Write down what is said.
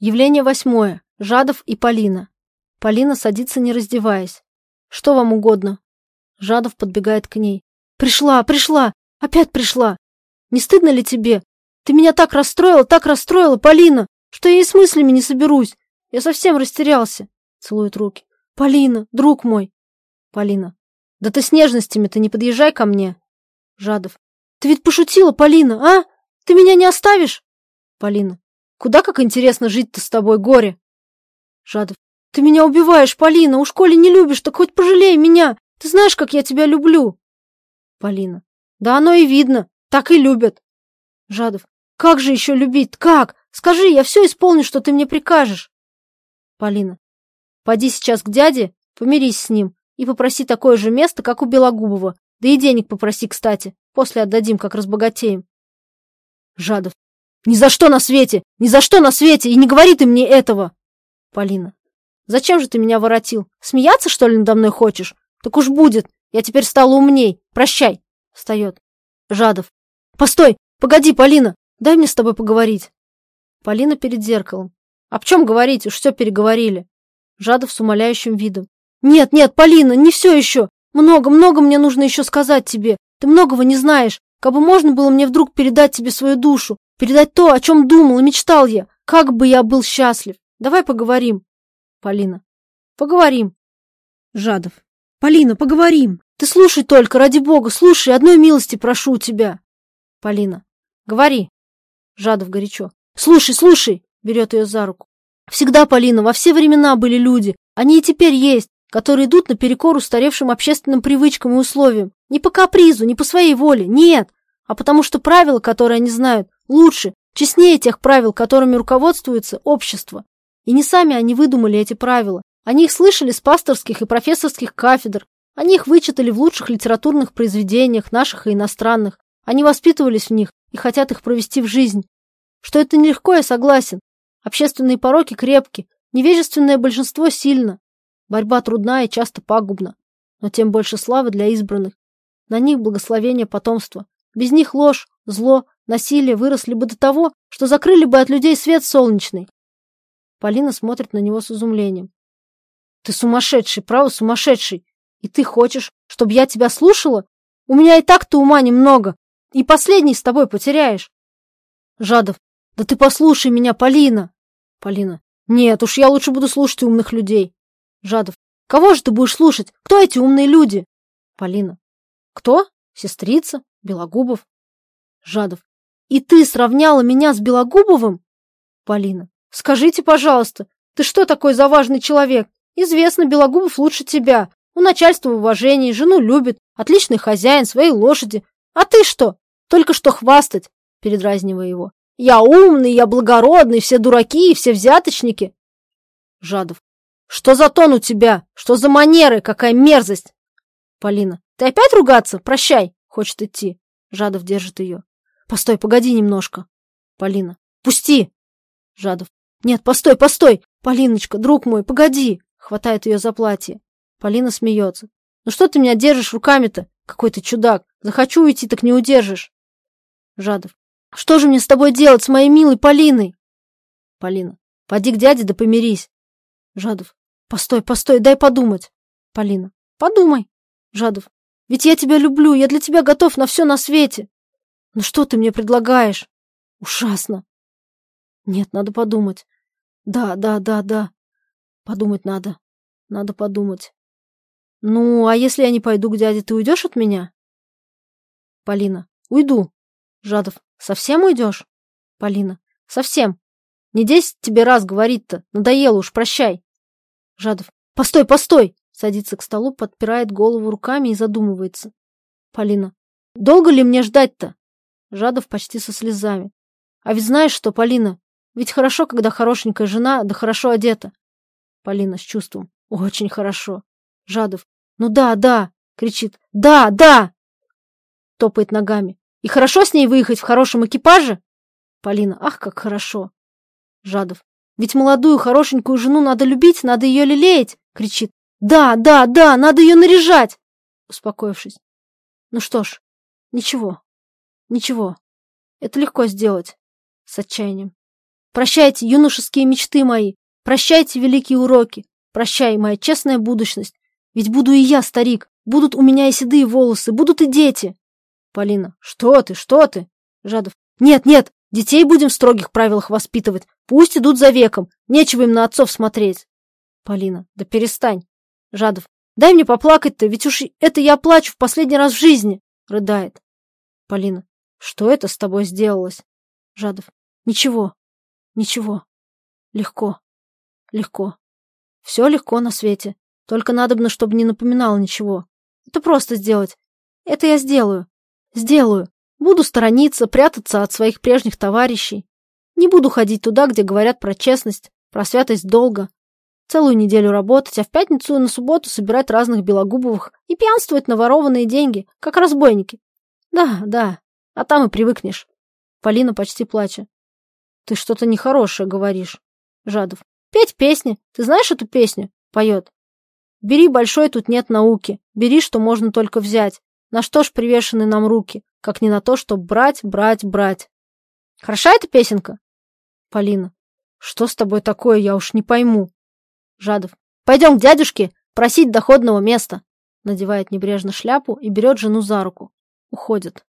Явление восьмое. Жадов и Полина. Полина садится, не раздеваясь. Что вам угодно? Жадов подбегает к ней. Пришла, пришла, опять пришла. Не стыдно ли тебе? Ты меня так расстроила, так расстроила, Полина, что я и с мыслями не соберусь. Я совсем растерялся. Целует руки. Полина, друг мой. Полина. Да ты с нежностями-то не подъезжай ко мне. Жадов. Ты ведь пошутила, Полина, а? Ты меня не оставишь? Полина. Куда как интересно жить-то с тобой, горе. Жадов. Ты меня убиваешь, Полина, уж коли не любишь, так хоть пожалей меня. Ты знаешь, как я тебя люблю. Полина. Да оно и видно, так и любят. Жадов. Как же еще любить, как? Скажи, я все исполню, что ты мне прикажешь. Полина. Поди сейчас к дяде, помирись с ним и попроси такое же место, как у Белогубова. Да и денег попроси, кстати. После отдадим, как разбогатеем. Жадов. Ни за что на свете! Ни за что на свете! И не говори ты мне этого! Полина. Зачем же ты меня воротил? Смеяться, что ли, надо мной хочешь? Так уж будет. Я теперь стала умней. Прощай. Встает. Жадов. Постой! Погоди, Полина! Дай мне с тобой поговорить. Полина перед зеркалом. Об чем говорить? Уж все переговорили. Жадов с умоляющим видом. Нет, нет, Полина, не все еще. Много, много мне нужно еще сказать тебе. Ты многого не знаешь. Как бы можно было мне вдруг передать тебе свою душу, передать то, о чем думал и мечтал я. Как бы я был счастлив. Давай поговорим. Полина. Поговорим. Жадов. Полина, поговорим. Ты слушай только, ради бога, слушай, одной милости прошу у тебя. Полина. Говори. Жадов горячо. Слушай, слушай, берет ее за руку. Всегда, Полина, во все времена были люди, они и теперь есть, которые идут наперекор устаревшим общественным привычкам и условиям. Не по капризу, не по своей воле, нет, а потому что правила, которые они знают, лучше, честнее тех правил, которыми руководствуется общество. И не сами они выдумали эти правила. Они их слышали с пасторских и профессорских кафедр. Они их вычитали в лучших литературных произведениях, наших и иностранных. Они воспитывались в них и хотят их провести в жизнь. Что это нелегко, я согласен. Общественные пороки крепки, невежественное большинство сильно. Борьба трудна и часто пагубна. Но тем больше славы для избранных. На них благословение потомства. Без них ложь, зло, насилие выросли бы до того, что закрыли бы от людей свет солнечный. Полина смотрит на него с изумлением. Ты сумасшедший, право сумасшедший. И ты хочешь, чтобы я тебя слушала? У меня и так-то ума немного. И последний с тобой потеряешь. Жадов. Да ты послушай меня, Полина. Полина. Нет, уж я лучше буду слушать умных людей. Жадов. Кого же ты будешь слушать? Кто эти умные люди? Полина. Кто? Сестрица? Белогубов? Жадов. И ты сравняла меня с Белогубовым? Полина. Скажите, пожалуйста, ты что такой за важный человек? Известно, Белогубов лучше тебя. У начальства уважение, жену любит, отличный хозяин, своей лошади. А ты что? Только что хвастать, передразнивая его. Я умный, я благородный, все дураки и все взяточники. Жадов. Что за тон у тебя? Что за манеры? Какая мерзость? Полина. Ты опять ругаться? Прощай. Хочет идти. Жадов держит ее. Постой, погоди немножко. Полина. Пусти. Жадов. Нет, постой, постой! Полиночка, друг мой, погоди! Хватает ее за платье. Полина смеется. Ну что ты меня держишь руками-то? Какой ты чудак. Захочу уйти, так не удержишь. Жадов. Что же мне с тобой делать, с моей милой Полиной? Полина. Поди к дяде да помирись. Жадов. Постой, постой, дай подумать. Полина. Подумай. Жадов. Ведь я тебя люблю, я для тебя готов на все на свете. Ну что ты мне предлагаешь? Ужасно. Нет, надо подумать. Да, да, да, да. Подумать надо. Надо подумать. Ну, а если я не пойду к дяде, ты уйдешь от меня? Полина. Уйду. Жадов. Совсем уйдешь? Полина. Совсем. Не десять тебе раз говорить-то. Надоело уж, прощай. Жадов. Постой, постой. Садится к столу, подпирает голову руками и задумывается. Полина. Долго ли мне ждать-то? Жадов почти со слезами. А ведь знаешь что, Полина, ведь хорошо, когда хорошенькая жена, да хорошо одета. Полина с чувством. Очень хорошо. Жадов. Ну да, да, кричит. Да, да! Топает ногами. И хорошо с ней выехать в хорошем экипаже? Полина. Ах, как хорошо. Жадов. Ведь молодую хорошенькую жену надо любить, надо ее лелеять, кричит. Да, да, да, надо ее наряжать. Успокоившись. Ну что ж, ничего, ничего. Это легко сделать. С отчаянием. Прощайте, юношеские мечты мои. Прощайте, великие уроки. Прощай, моя честная будущность. Ведь буду и я, старик. Будут у меня и седые волосы, будут и дети. Полина. Что ты, что ты? Жадов. Нет, нет, детей будем в строгих правилах воспитывать. Пусть идут за веком. Нечего им на отцов смотреть. Полина. Да перестань. Жадов. Дай мне поплакать-то, ведь уж это я плачу в последний раз в жизни. Рыдает. Полина. Что это с тобой сделалось? Жадов. Ничего. Ничего. Легко. Легко. Все легко на свете. Только надобно, чтобы не напоминало ничего. Это просто сделать. Это я сделаю. Сделаю. Буду сторониться, прятаться от своих прежних товарищей. Не буду ходить туда, где говорят про честность, про святость долга. Целую неделю работать, а в пятницу и на субботу собирать разных белогубовых и пьянствовать на ворованные деньги, как разбойники. Да, да, а там и привыкнешь. Полина почти плача. Ты что-то нехорошее говоришь. Жадов. Петь песни. Ты знаешь эту песню? Поет. Бери большой, тут нет науки. Бери, что можно только взять. На что ж привешены нам руки, как не на то, что брать, брать, брать. Хороша эта песенка? Полина. Что с тобой такое, я уж не пойму. Жадов. Пойдем к дядюшке просить доходного места. Надевает небрежно шляпу и берет жену за руку. Уходит.